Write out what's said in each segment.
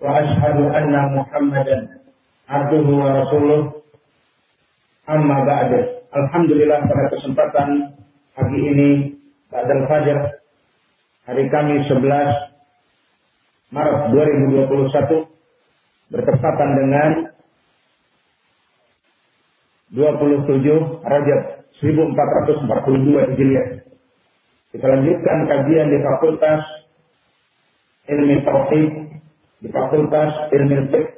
وأشهد أن محمدا عبده ورسوله amma ba'da Alhamdulillah pada kesempatan pagi ini Ba'dal Fajar hari Kamis 11 Maret 2021 bertepatan dengan 27 Rajab 1442 Hijriah. Kita lanjutkan kajian di Fakultas Ilmu Tauhid di Fakultas Ilmu Fiqh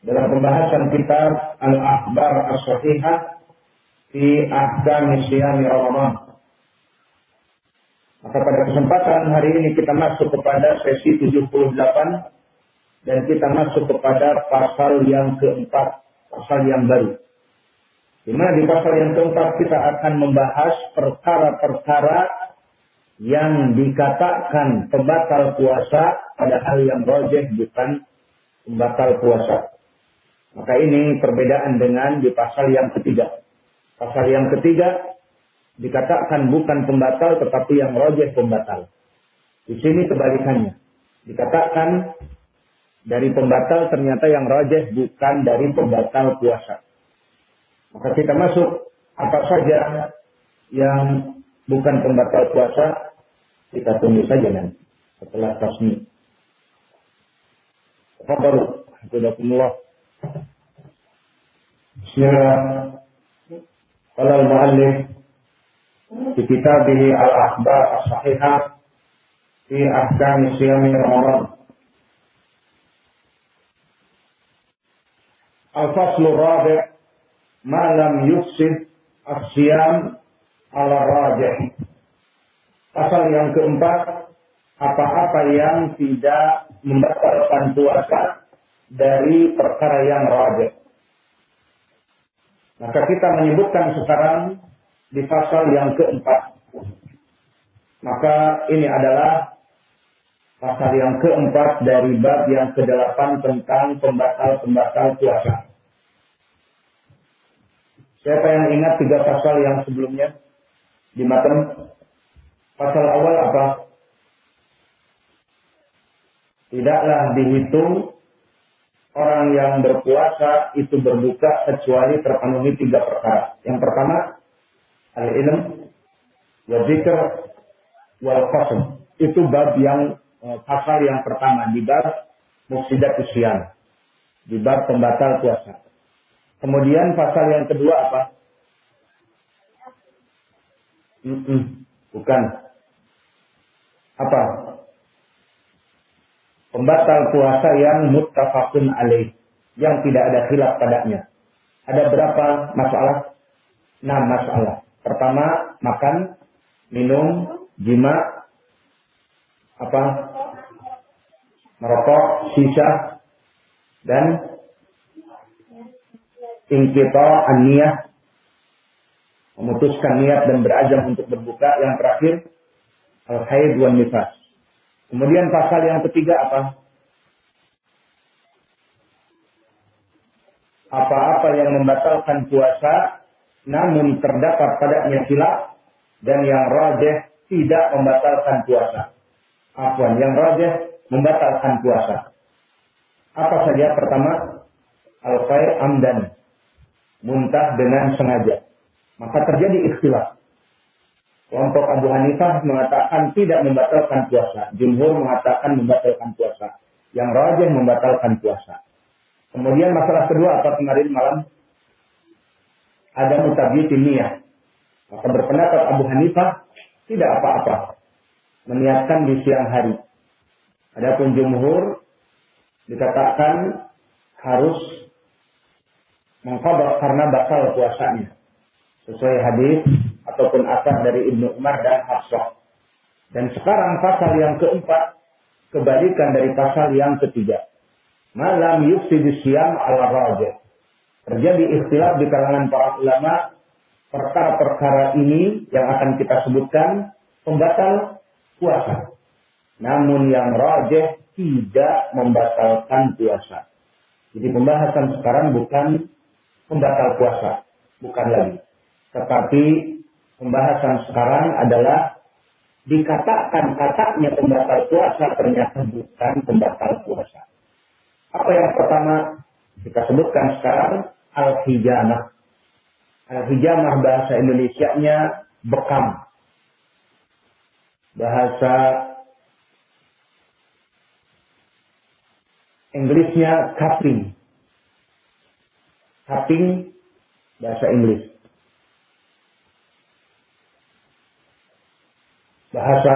dalam pembahasan kitab Al-Akhbar As-Sahihah di Ahkam Siyami Ramadan. Maka pada kesempatan hari ini kita masuk kepada sesi 78 dan kita masuk kepada pasal yang keempat, pasal yang baru. Di mana di pasal yang keempat kita akan membahas perkara-perkara yang dikatakan pembatal puasa padahal yang rojeh bukan pembatal puasa. Maka ini perbedaan dengan di pasal yang ketiga. Pasal yang ketiga dikatakan bukan pembatal tetapi yang rojeh pembatal. Di sini kebalikannya. Dikatakan dari pembatal ternyata yang rojeh bukan dari pembatal puasa. Maka kita masuk apa saja yang bukan pembatal puasa kita tunggu saja nanti setelah tasmi. Fadal, Alhamdulillah. Bismillah. Qala al-muallif fi kitabih al-akhbar as-sahihah fi ahkam siyam Ramadan. Al-fasl rabi' ma lam yufsid as-siyam ala rajih. Pasal yang keempat, apa-apa yang tidak membatalkan puasa dari perkara yang rajin. Maka kita menyebutkan sekarang di pasal yang keempat. Maka ini adalah pasal yang keempat dari bab yang kedelapan tentang pembatal-pembatal puasa. Siapa yang ingat tiga pasal yang sebelumnya di matem? Pasal awal apa? Tidaklah dihitung orang yang berpuasa itu berbuka kecuali terpenuhi tiga perkara. Yang pertama, al-ilm, wa zikr, wal qasm. Itu bab yang eh, pasal yang pertama di bab mufsidat usian. Di bab pembatal puasa. Kemudian pasal yang kedua apa? Mm -mm, bukan apa? Pembatal puasa yang muttafaqun alaih, yang tidak ada khilaf padanya. Ada berapa masalah? Enam masalah. Pertama, makan, minum, jima, apa? Merokok, sisa, dan ingkito aniyah, memutuskan niat dan berazam untuk berbuka. Yang terakhir, Al-Haid wan Nifas. Kemudian pasal yang ketiga apa? Apa-apa yang membatalkan puasa namun terdapat padanya khilaf dan yang rajih tidak membatalkan puasa. Afwan, yang rajih membatalkan puasa. Apa saja? Pertama, al-fai amdan. Muntah dengan sengaja. Maka terjadi ikhtilaf. Kelompok Abu Hanifah mengatakan tidak membatalkan puasa. Jumhur mengatakan membatalkan puasa. Yang rajin membatalkan puasa. Kemudian masalah kedua apa kemarin malam? Ada mutabiyat niat. Maka berpendapat Abu Hanifah tidak apa-apa. Meniatkan di siang hari. Adapun jumhur dikatakan harus mengkodok karena batal puasanya. Sesuai hadis ataupun asar dari Ibnu Umar dan Hafsah. Dan sekarang pasal yang keempat kebalikan dari pasal yang ketiga. malam yufsidis siam ala rajah. Terjadi ikhtilaf di kalangan para ulama perkara-perkara ini yang akan kita sebutkan pembatal puasa. Namun yang rajah tidak membatalkan puasa. Jadi pembahasan sekarang bukan pembatal puasa, bukan lagi. Tetapi pembahasan sekarang adalah dikatakan katanya pembatal puasa ternyata bukan pembatal puasa. Apa yang pertama kita sebutkan sekarang al-hijamah. Al-hijamah bahasa Indonesia-nya bekam. Bahasa Inggrisnya cupping. Cupping bahasa Inggris. Bahasa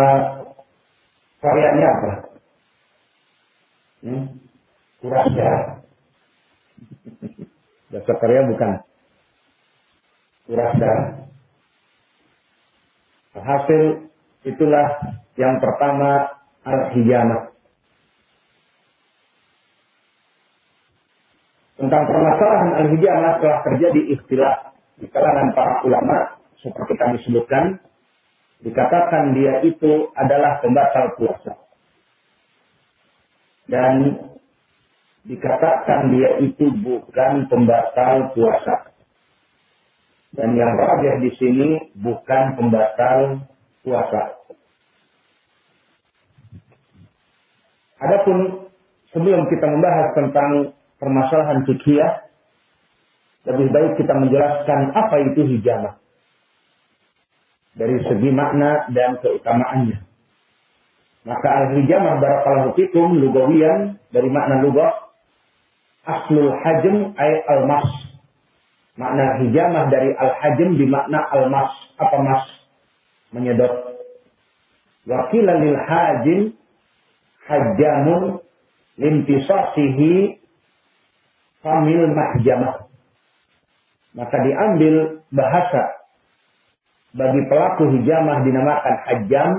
Koreanya apa? Hmm? Kurasa. Bahasa Korea bukan. Kurasa. Hasil itulah yang pertama al-hijamah. Tentang permasalahan al-hijamah telah terjadi istilah di kalangan para ulama seperti kami sebutkan dikatakan dia itu adalah pembatal puasa. Dan dikatakan dia itu bukan pembatal puasa. Dan yang rajah di sini bukan pembatal puasa. Adapun sebelum kita membahas tentang permasalahan fikih, lebih baik kita menjelaskan apa itu hijamah. Dari segi makna dan keutamaannya. Maka al-hijamah barakallahu fikum lugawian dari makna lugah aslul hajm ay al-mas. Makna hijamah dari al-hajm di makna al-mas. Apa mas? Menyedot. Wakilan lil hajim hajamun lintisasihi famil mahjamah. Maka diambil bahasa bagi pelaku hijamah dinamakan hajam,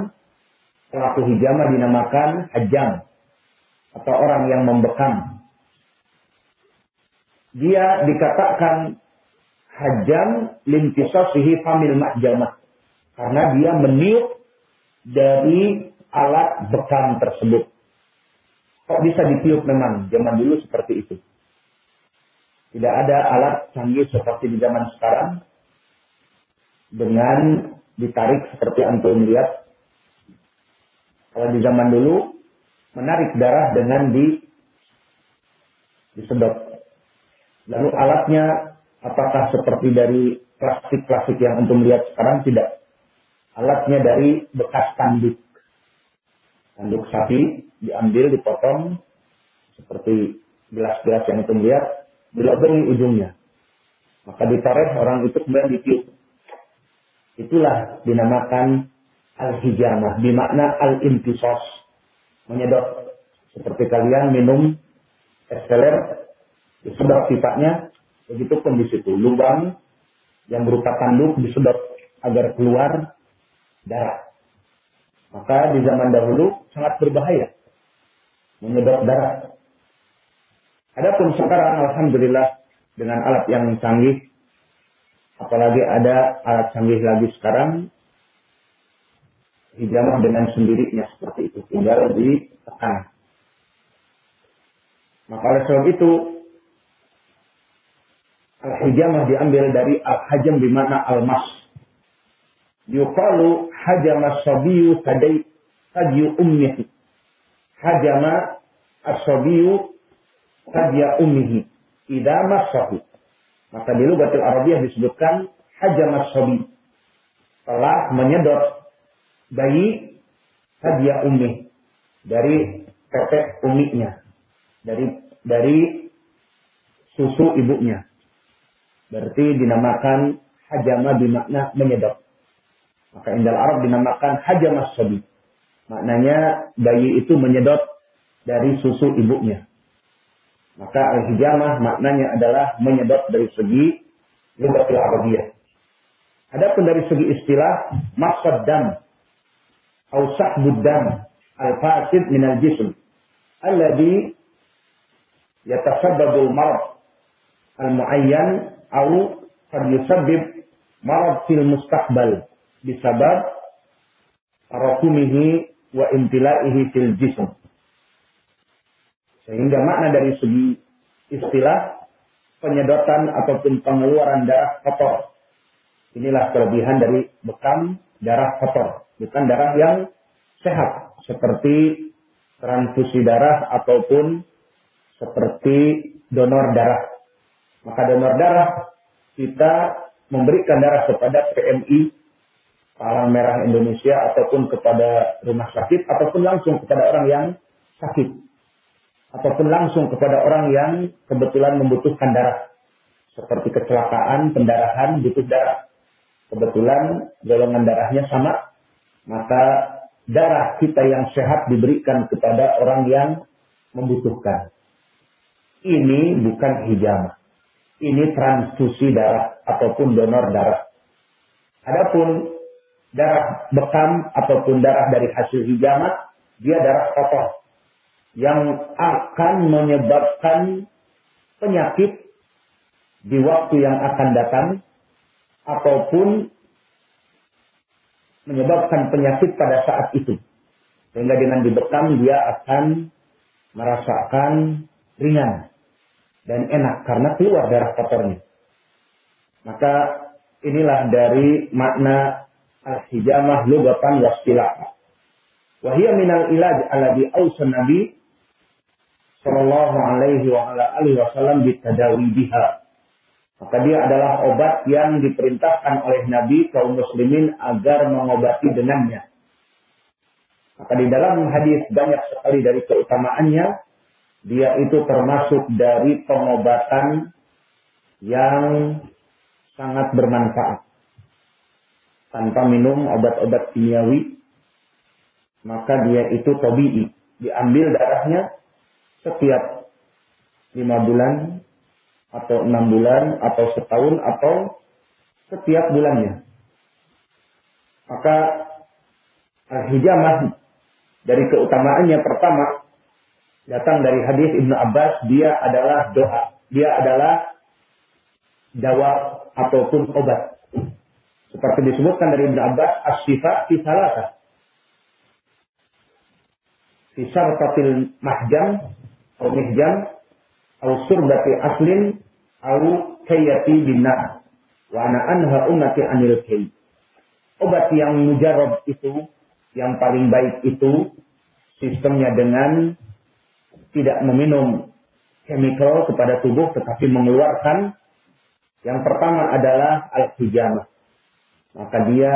pelaku hijamah dinamakan hajam atau orang yang membekam. Dia dikatakan hajam lintisasihi famil mahjamah karena dia meniup dari alat bekam tersebut. Kok bisa ditiup memang zaman dulu seperti itu. Tidak ada alat canggih seperti di zaman sekarang dengan ditarik seperti antum lihat. Kalau di zaman dulu menarik darah dengan di disedot. Lalu alatnya apakah seperti dari plastik-plastik yang antum lihat sekarang? Tidak. Alatnya dari bekas tanduk. Tanduk sapi diambil, dipotong seperti gelas-gelas yang antum lihat diloberi ujungnya. Maka ditoreh orang itu kemudian ditiup. Itulah dinamakan al-hijamah. Bimakna al-intisos. Menyedot. Seperti kalian minum es teler. Disedot pipanya. Begitu pun di situ. Lubang yang berupa tanduk disedot agar keluar darah. Maka di zaman dahulu sangat berbahaya. Menyedot darah. Adapun sekarang alhamdulillah dengan alat yang canggih apalagi ada alat canggih lagi sekarang hijamah dengan sendirinya seperti itu tinggal ditekan. Maka oleh sebab itu al-hijamah diambil dari al-hajam di mana al-mas. Yuqalu hajama sabiyu kadai kadyu ummihi. Hajama as-sabiyu ummihi. Idza masahu. Maka di lugatil Arabiyah disebutkan hajamas sabi. Telah menyedot bayi kadya ummi dari tetek uminya. Dari dari susu ibunya. Berarti dinamakan hajama bimakna menyedot. Maka indal Arab dinamakan hajamas sabi. Maknanya bayi itu menyedot dari susu ibunya. Maka al-hijamah maknanya adalah menyedot dari segi lugatil Arabiyah. Adapun dari segi istilah maksud dam atau sahbud dam al-fasid min al-jism alladhi yatasabbabul marad al-muayyan au qad yusabbib marad fil mustaqbal bisabab tarakumihi wa imtilaihi fil jism. Sehingga makna dari segi istilah penyedotan ataupun pengeluaran darah kotor. Inilah kelebihan dari bekam darah kotor. Bukan darah yang sehat. Seperti transfusi darah ataupun seperti donor darah. Maka donor darah kita memberikan darah kepada PMI Palang Merah Indonesia ataupun kepada rumah sakit ataupun langsung kepada orang yang sakit ataupun langsung kepada orang yang kebetulan membutuhkan darah seperti kecelakaan, pendarahan, butuh darah. Kebetulan golongan darahnya sama, maka darah kita yang sehat diberikan kepada orang yang membutuhkan. Ini bukan hijamah. Ini transfusi darah ataupun donor darah. Adapun darah bekam ataupun darah dari hasil hijamah, dia darah kotor yang akan menyebabkan penyakit di waktu yang akan datang ataupun menyebabkan penyakit pada saat itu. Sehingga dengan dibekam dia akan merasakan ringan dan enak karena keluar darah kotornya. Maka inilah dari makna al-hijamah lugatan wastilah. Wahia minal ilaj alladhi awsan nabi sallallahu alaihi wasallam bitadawi biha maka dia adalah obat yang diperintahkan oleh Nabi kaum muslimin agar mengobati dengannya. Maka di dalam hadis banyak sekali dari keutamaannya, dia itu termasuk dari pengobatan yang sangat bermanfaat. Tanpa minum obat-obat kimiawi, maka dia itu tobi'i. Diambil darahnya setiap lima bulan atau enam bulan atau setahun atau setiap bulannya. Maka hijamah dari keutamaannya pertama datang dari hadis Ibnu Abbas dia adalah doa, dia adalah dawa ataupun obat. Seperti disebutkan dari Ibnu Abbas as-sifa fi salasa. Fi mahjam atau mihjam atau surbati aslin au kayati binna wa ana anha ummati anil kay. Obat yang mujarab itu, yang paling baik itu sistemnya dengan tidak meminum chemical kepada tubuh tetapi mengeluarkan yang pertama adalah al-hijamah. Maka dia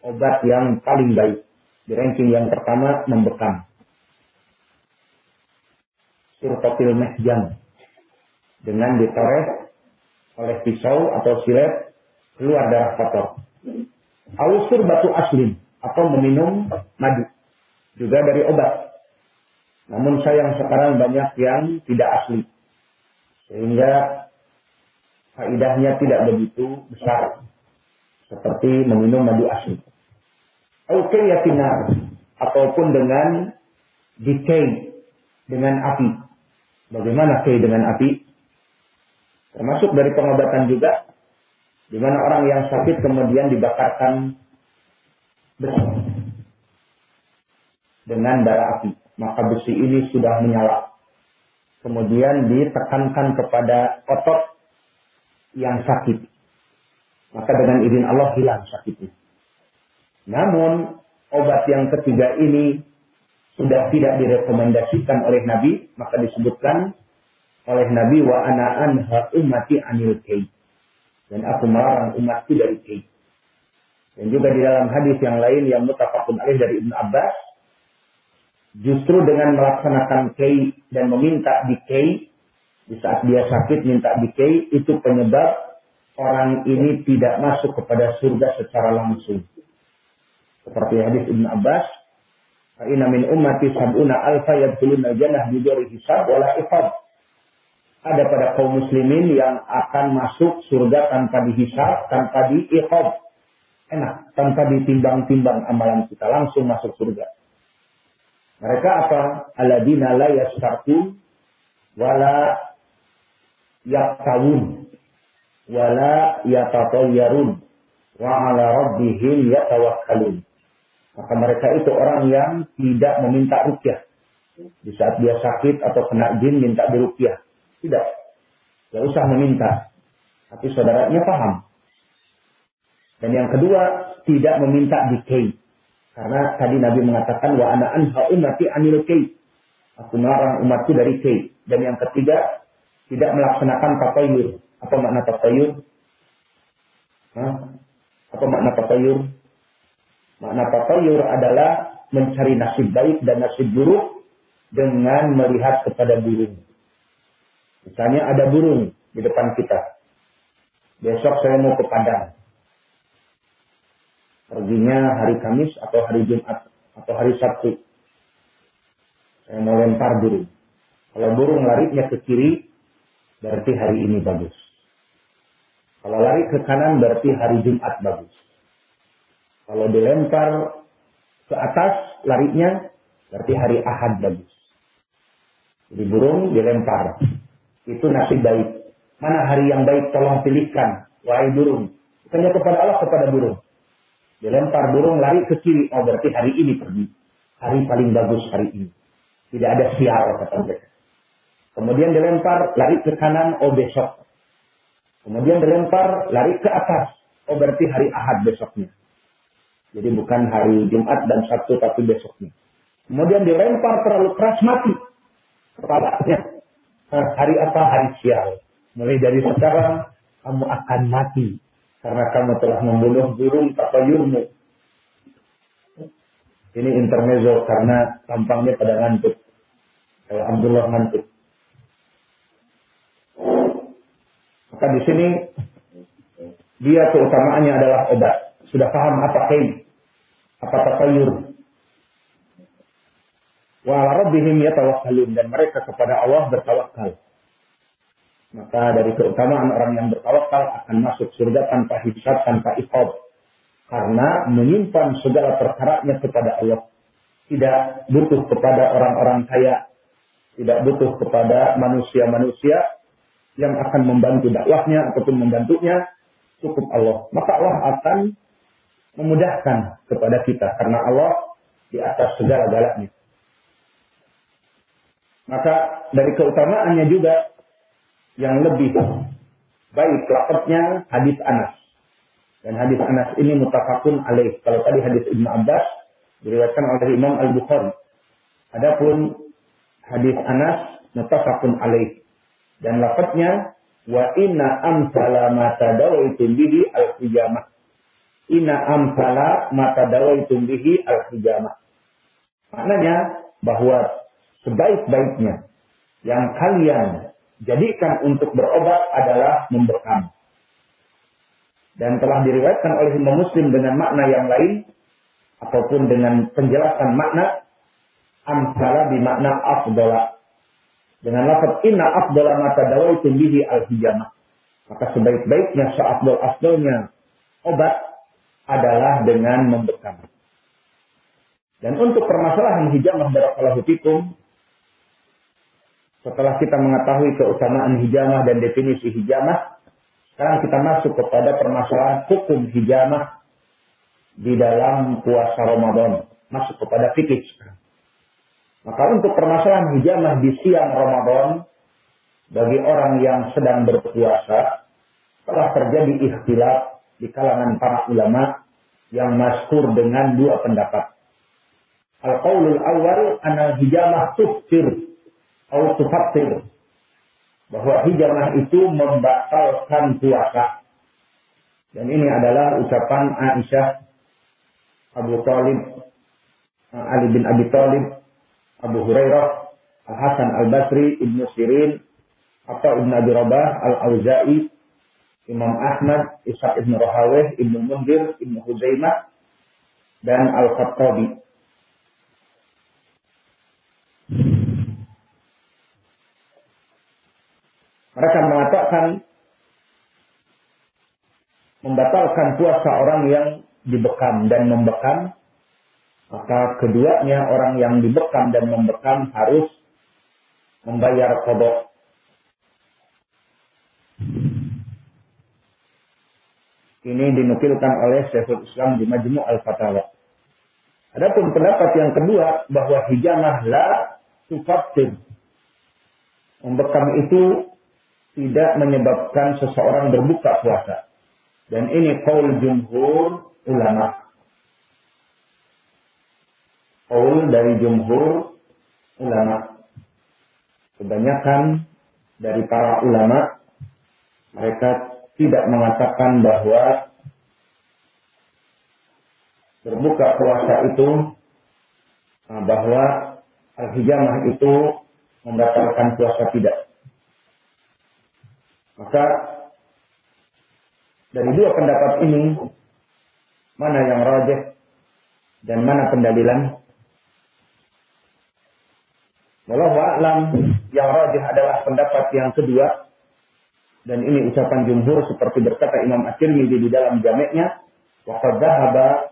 obat yang paling baik. Di ranking yang pertama membekam. Surkotil mehjam. Dengan ditores oleh pisau atau silet keluar darah kotor. Ausur batu aslin atau meminum madu juga dari obat. Namun sayang sekarang banyak yang tidak asli sehingga faidahnya tidak begitu besar seperti meminum madu asli. Oke yakinar ataupun dengan decay dengan api. Bagaimana decay dengan api? Termasuk dari pengobatan juga, di mana orang yang sakit kemudian dibakarkan besi dengan bara api. Maka besi ini sudah menyala. Kemudian ditekankan kepada otot yang sakit. Maka dengan izin Allah hilang sakitnya. Namun obat yang ketiga ini sudah tidak direkomendasikan oleh Nabi, maka disebutkan oleh Nabi wa ana anha ummati anil kay. Dan aku melarang umatku dari kay. Dan juga di dalam hadis yang lain yang mutafakun alaih dari Ibn Abbas, justru dengan melaksanakan kay dan meminta di kay, di saat dia sakit minta di kay, itu penyebab orang ini tidak masuk kepada surga secara langsung. Seperti hadis Ibn Abbas, Fa'ina min ummati sab'una alfa yadkuluna jannah bidori hisab wala ifad ada pada kaum muslimin yang akan masuk surga tanpa dihisab, tanpa diikhob. Enak, tanpa ditimbang-timbang amalan kita, langsung masuk surga. Mereka apa? Aladina la yastarku wala yaktawun wala yatatayyarun wa ala rabbihim yatawakkalun. Maka mereka itu orang yang tidak meminta rukyah. Di saat dia sakit atau kena jin minta dirukyah. Tidak. Tidak usah meminta. Tapi saudaranya paham. Dan yang kedua, tidak meminta dikei. Karena tadi Nabi mengatakan, wa ana anha umati anil kei. Aku melarang umatku dari kei. Dan yang ketiga, tidak melaksanakan tatayur. Apa makna tatayur? Hah? Apa makna tatayur? Makna tatayur adalah mencari nasib baik dan nasib buruk dengan melihat kepada burung. Misalnya ada burung di depan kita. Besok saya mau ke Padang. Perginya hari Kamis atau hari Jumat atau hari Sabtu. Saya mau lempar burung. Kalau burung larinya ke kiri, berarti hari ini bagus. Kalau lari ke kanan berarti hari Jumat bagus. Kalau dilempar ke atas larinya berarti hari Ahad bagus. Jadi burung dilempar. Itu nasib baik. Mana hari yang baik tolong pilihkan. Wahai burung. Bukannya kepada Allah kepada burung. Dilempar burung lari ke kiri. Oh berarti hari ini pergi. Hari paling bagus hari ini. Tidak ada sial kata mereka. Kemudian dilempar, lari ke kanan, oh besok. Kemudian dilempar, lari ke atas. Oh berarti hari Ahad besoknya. Jadi bukan hari Jumat dan Sabtu tapi besoknya. Kemudian dilempar terlalu keras mati. Kepalanya. Nah, hari apa? Hari sial. Mulai dari sekarang kamu akan mati. Karena kamu telah membunuh burung tapayurmu. Ini intermezzo karena tampangnya pada ngantuk. Kayak Abdullah ngantuk. Maka di sini dia keutamaannya adalah obat. Sudah paham apa kain, apa tatayur. Wa ala rabbihim yatawakkalun dan mereka kepada Allah bertawakal. Maka dari keutamaan orang yang bertawakal akan masuk surga tanpa hisab, tanpa ikhab. Karena menyimpan segala perkaranya kepada Allah. Tidak butuh kepada orang-orang kaya. Tidak butuh kepada manusia-manusia yang akan membantu dakwahnya ataupun membantunya cukup Allah. Maka Allah akan memudahkan kepada kita karena Allah di atas segala galanya. Maka dari keutamaannya juga yang lebih baik lafadznya hadis Anas. Dan hadis Anas ini mutafakun alaih. Kalau tadi hadis Ibnu Abbas diriwayatkan oleh Imam Al-Bukhari. Adapun hadis Anas mutafakun alaih. Dan lafadznya wa inna amsala ma tadawaitum bihi al-hijamah. Inna amsala ma tadawaitum bihi al-hijamah. Maknanya bahwa sebaik-baiknya yang kalian jadikan untuk berobat adalah membekam. Dan telah diriwayatkan oleh Imam Muslim dengan makna yang lain ataupun dengan penjelasan makna amsala makna afdala dengan lafaz inna afdala mata itu bihi al-hijamah. Maka sebaik-baiknya seafdal-afdalnya obat adalah dengan membekam. Dan untuk permasalahan hijamah barakallahu fikum, setelah kita mengetahui keutamaan hijamah dan definisi hijamah, sekarang kita masuk kepada permasalahan hukum hijamah di dalam puasa Ramadan. Masuk kepada fikih sekarang. Maka untuk permasalahan hijamah di siang Ramadan bagi orang yang sedang berpuasa telah terjadi ikhtilaf di kalangan para ulama yang maskur dengan dua pendapat. Al-qawlul awal anal hijamah tuftir atau tufattir. Bahwa hijamah itu membatalkan puasa. Dan ini adalah ucapan Aisyah, Abu Talib, Ali bin Abi Talib, Abu Hurairah, Al Hasan Al Basri, Ibnu Sirin, atau Ibnu Abi Rabah, Al Auza'i, Imam Ahmad, Isa Ibnu Rahaweh, Ibnu Mundir, Ibnu Huzaimah, dan Al Khattabi. Mereka mengatakan membatalkan puasa orang yang dibekam dan membekam maka keduanya orang yang dibekam dan membekam harus membayar kodok. Ini dinukilkan oleh Syekhul Islam di Majmu' Al-Fatawa. Adapun pendapat yang kedua bahwa hijamah la tufatir. Membekam itu tidak menyebabkan seseorang berbuka puasa. Dan ini kaul jumhur ulama. Kaul dari jumhur ulama. Kebanyakan dari para ulama mereka tidak mengatakan bahwa berbuka puasa itu ah, bahwa al-hijamah itu membatalkan puasa tidak. Maka dari dua pendapat ini mana yang rajih dan mana pendalilan? Walau alam yang rajih adalah pendapat yang kedua dan ini ucapan jumhur seperti berkata Imam At-Tirmidzi di dalam jameknya wa qad dhahaba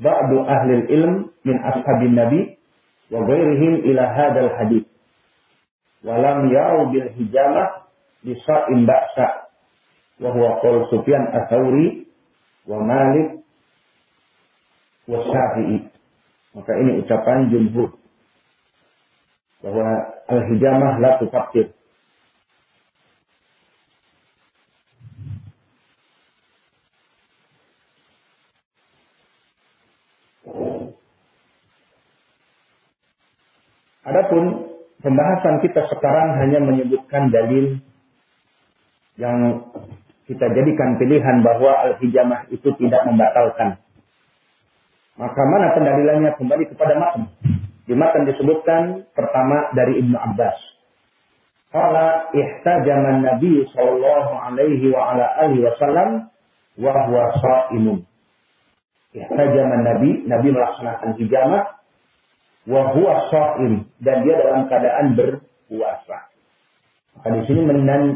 ba'du ahli ilm min ashabin nabi wa ghairihim ila hadzal hadits wa lam ya'u bil hijamah bi sa'in ba'sa wa huwa qaul Sufyan ats-Tsauri wa Malik wa Syafi'i. Maka ini ucapan jumhur. Bahwa al-hijamah la tufakkir Adapun pembahasan kita sekarang hanya menyebutkan dalil yang kita jadikan pilihan bahwa al-hijamah itu tidak membatalkan. Maka mana pendalilannya kembali kepada matan. Di matan disebutkan pertama dari Ibnu Abbas. Qala ihtajaman Nabi sallallahu alaihi wa ala alihi wasallam wa huwa sha'imun. Ihtajaman Nabi, Nabi melaksanakan hijamah wa huwa sha'im dan dia dalam keadaan berpuasa. Maka di sini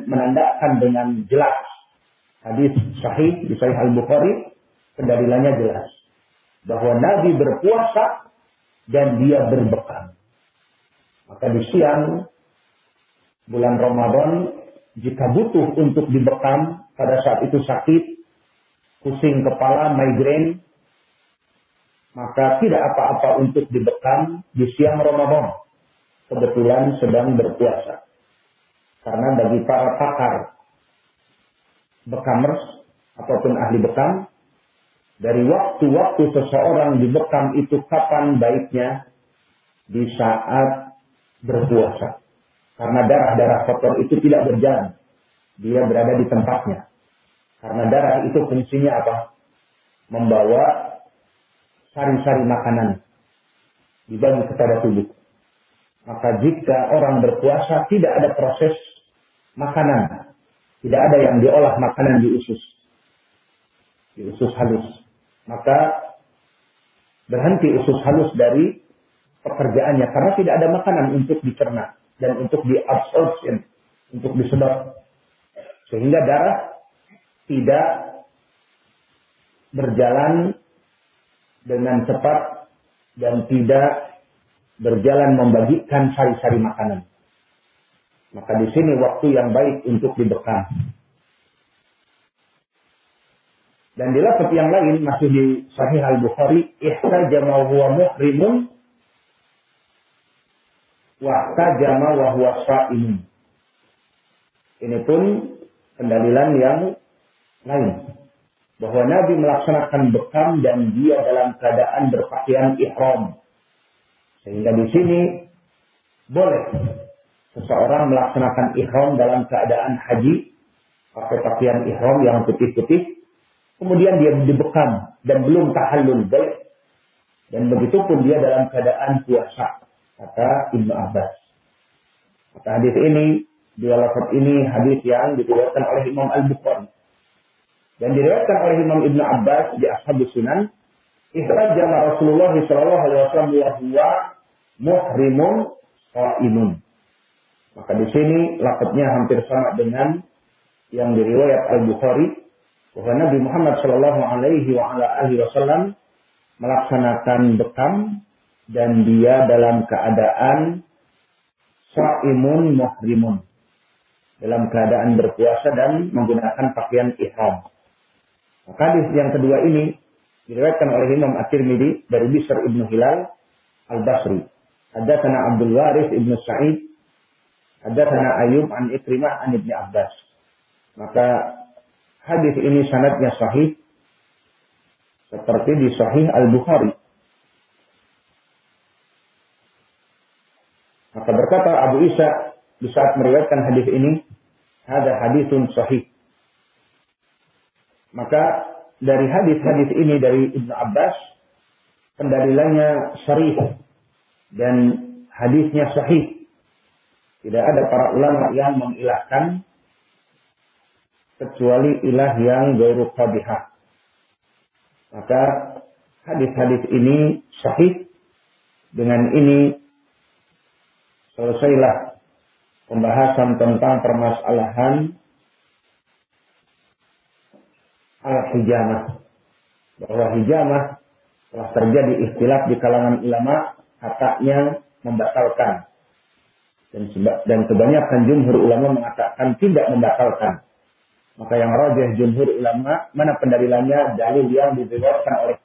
menandakan dengan jelas hadis sahih di Sahih Al Bukhari pendalilannya jelas bahwa Nabi berpuasa dan dia berbekam. Maka di siang bulan Ramadan jika butuh untuk dibekam pada saat itu sakit, pusing kepala, migrain, maka tidak apa-apa untuk dibekam di siang Ramadan. Kebetulan sedang berpuasa. Karena bagi para pakar bekamers ataupun ahli bekam, dari waktu-waktu seseorang dibekam itu kapan baiknya di saat berpuasa. Karena darah-darah kotor itu tidak berjalan. Dia berada di tempatnya. Karena darah itu fungsinya apa? Membawa sari-sari makanan dibagi kepada tubuh. Maka jika orang berpuasa tidak ada proses makanan, tidak ada yang diolah makanan di usus, di usus halus, maka berhenti usus halus dari pekerjaannya. Karena tidak ada makanan untuk dicerna dan untuk diabsorpsi, untuk disedot, sehingga darah tidak berjalan dengan cepat dan tidak berjalan membagikan sari-sari makanan. Maka di sini waktu yang baik untuk dibekam. Dan di lafaz yang lain masih di Sahih Al Bukhari, ihtajama huwa muhrimun wa tajama wa huwa. Ini pun pendalilan yang lain bahwa Nabi melaksanakan bekam dan dia dalam keadaan berpakaian ihram. Sehingga di sini boleh seseorang melaksanakan ihram dalam keadaan haji, pakai pakaian ihram yang putih-putih, kemudian dia dibekam dan belum tahallul baik. Dan begitu pun dia dalam keadaan puasa, kata Ibnu Abbas. Kata hadis ini, dua lafaz ini hadis yang diriwayatkan oleh Imam Al-Bukhari dan diriwayatkan oleh Imam Ibn Abbas di Ashabus Sunan, ihtajama Rasulullah sallallahu alaihi wasallam wa muhrimun qaimun. Maka di sini lafadznya hampir sama dengan yang diriwayat Al-Bukhari bahwa Nabi Muhammad sallallahu alaihi wasallam melaksanakan bekam dan dia dalam keadaan sa'imun muhrimun dalam keadaan berpuasa dan menggunakan pakaian ihram. Hadis yang kedua ini diriwayatkan oleh Imam At-Tirmidzi dari Bisr ibnu Hilal Al-Basri. Haddatsana Abdul Waris ibnu Sa'id Haddatsana Ayub an Ikrimah an Ibnu Abbas. Maka hadis ini sanadnya sahih seperti di Sahih Al-Bukhari. Maka berkata Abu Isa di saat meriwayatkan hadis ini, ada hadisun sahih. Maka dari hadis-hadis ini dari Ibnu Abbas, pendalilannya syarih dan hadisnya sahih. Tidak ada para ulama yang mengilahkan kecuali ilah yang gairu qabihah. Maka hadis-hadis ini sahih. Dengan ini selesailah pembahasan tentang permasalahan al-hijamah. Bahwa hijamah telah terjadi istilah di kalangan ulama katanya membatalkan. Dan, dan kebanyakan jumhur ulama mengatakan tidak membatalkan. Maka yang rajah jumhur ulama, mana pendalilannya dalil yang diriwayatkan oleh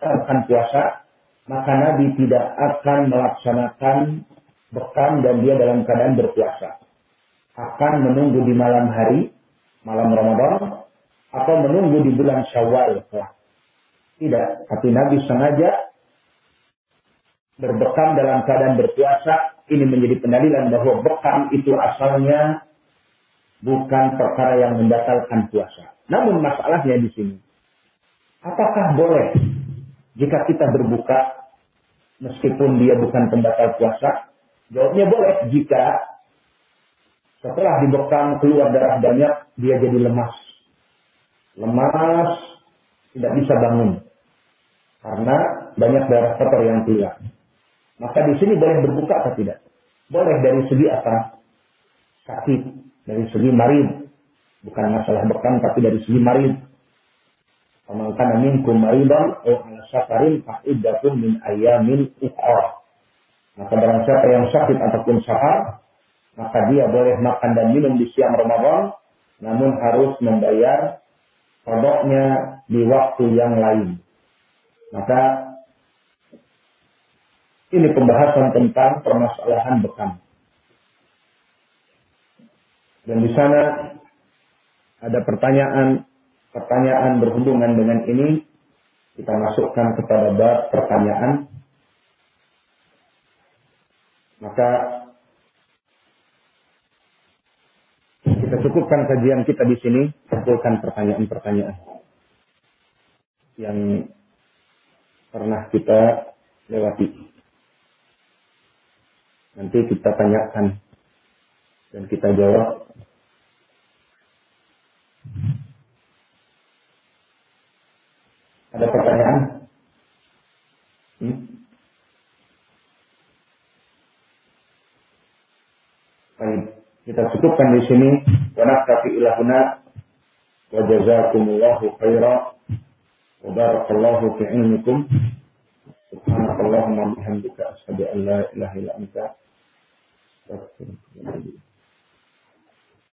akan puasa, maka Nabi tidak akan melaksanakan bekam dan dia dalam keadaan berpuasa. Akan menunggu di malam hari, malam Ramadan, atau menunggu di bulan Syawal. Tidak, tapi Nabi sengaja berbekam dalam keadaan berpuasa. Ini menjadi pendalilan bahwa bekam itu asalnya bukan perkara yang membatalkan puasa. Namun masalahnya di sini, apakah boleh jika kita berbuka, meskipun dia bukan pembatal puasa, jawabnya boleh jika setelah dibekam keluar darah banyak, dia jadi lemas. Lemas, tidak bisa bangun. Karena banyak darah kotor yang keluar. Maka di sini boleh berbuka atau tidak? Boleh dari segi apa? Sakit, dari segi marid. Bukan masalah bekam, tapi dari segi marid Faman kana minkum maridan aw ala safarin fa iddatun min ayamin ukhra. Maka barang siapa yang sakit ataupun safar, maka dia boleh makan dan minum di siang Ramadan, namun harus membayar kodoknya di waktu yang lain. Maka ini pembahasan tentang permasalahan bekam. Dan di sana ada pertanyaan pertanyaan berhubungan dengan ini kita masukkan kepada bab pertanyaan. Maka kita cukupkan kajian kita di sini kumpulkan pertanyaan-pertanyaan yang pernah kita lewati. Nanti kita tanyakan dan kita jawab Ada pertanyaan? Hmm? Baik, kita cukupkan di sini. Wa naktafi ilahuna wa jazakumullahu khaira wa barakallahu fi ilmikum. Subhanakallahumma bihamdika asyhadu an la ilaha illa anta